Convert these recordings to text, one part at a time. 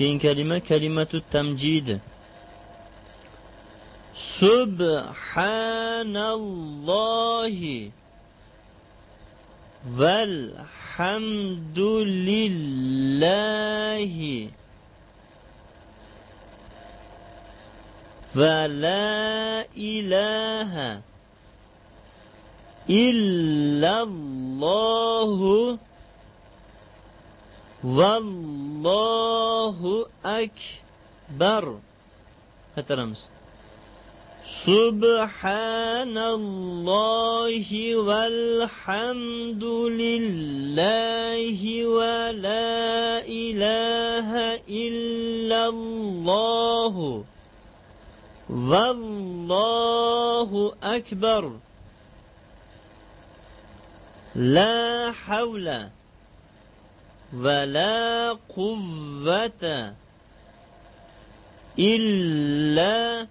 كين كلمة كلمة التمجيد. سبحان الله والحمد لله ولا إله إلا الله. والله أكبر هترمز سبحان الله والحمد لله ولا إله إلا الله والله أكبر لا حول ولا قوة إلا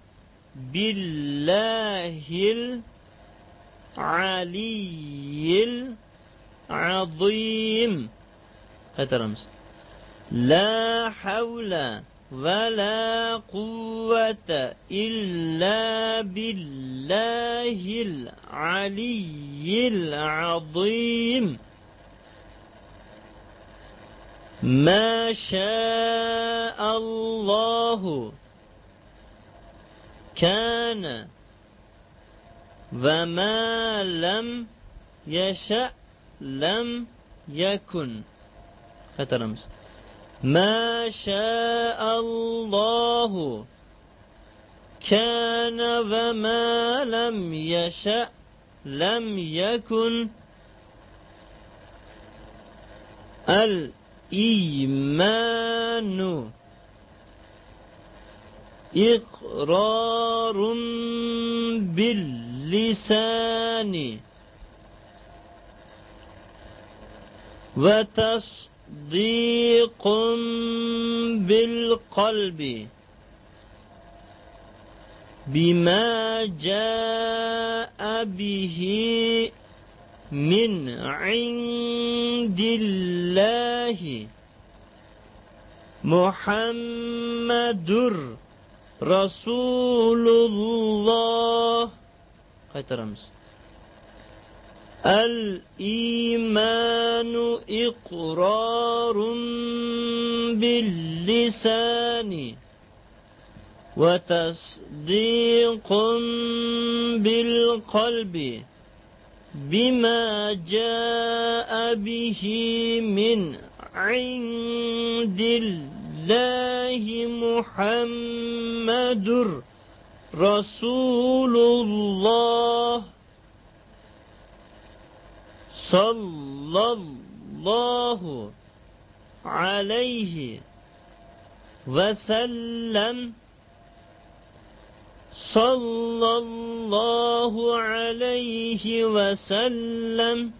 بالله العلي العظيم. هترمس لا حول ولا قوة إلا بالله العلي العظيم. ما شاء الله كان وما لم يشأ لم يكن خترمس ما شاء الله كان وما لم يشأ لم يكن الإيمان إقرار باللسان وتصديق بالقلب بما جاء به من عند الله محمد رسول الله. qaytaramiz الإيمان إقرار باللسان وتصديق بالقلب. بما جاء به من عند الله محمد رسول الله صلى الله عليه وسلم. صلى الله عليه وسلم.